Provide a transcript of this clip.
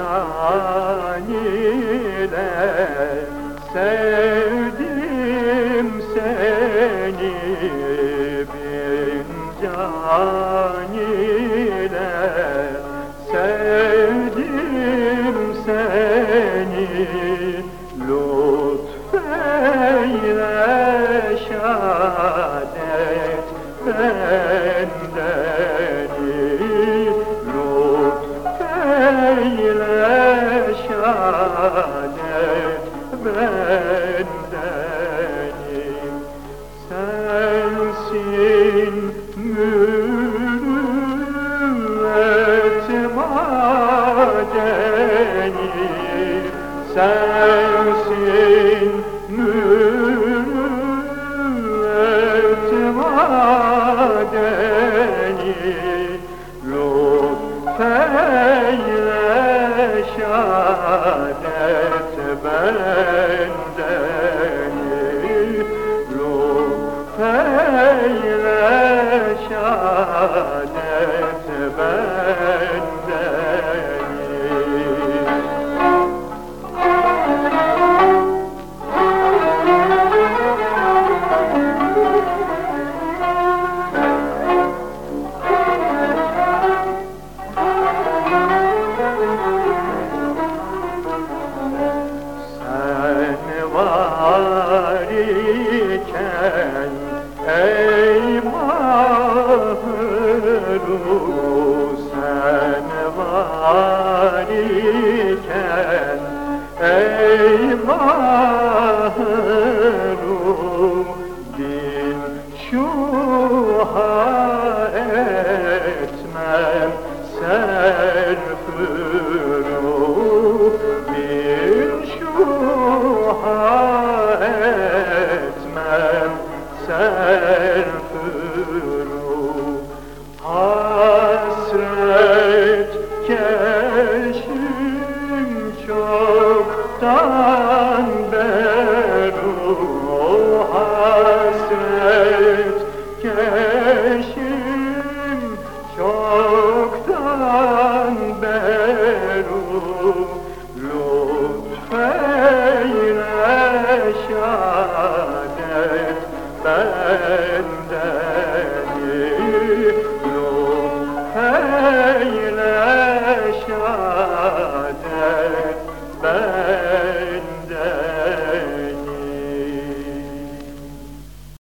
can ile sevdim seni bin can ile sevdim seni. Lütfeyle şadet ver. Şadet bendeni Sensin mürüvvet madeni Sensin mürüvvet madeni şadet bendeni mahrum Sen var iken ey mahrum Din şuha etmem serfuru Bir şuha etmem serfuru çoktan beru Hasret keşim. Çoktan beru Lütfeyle şadet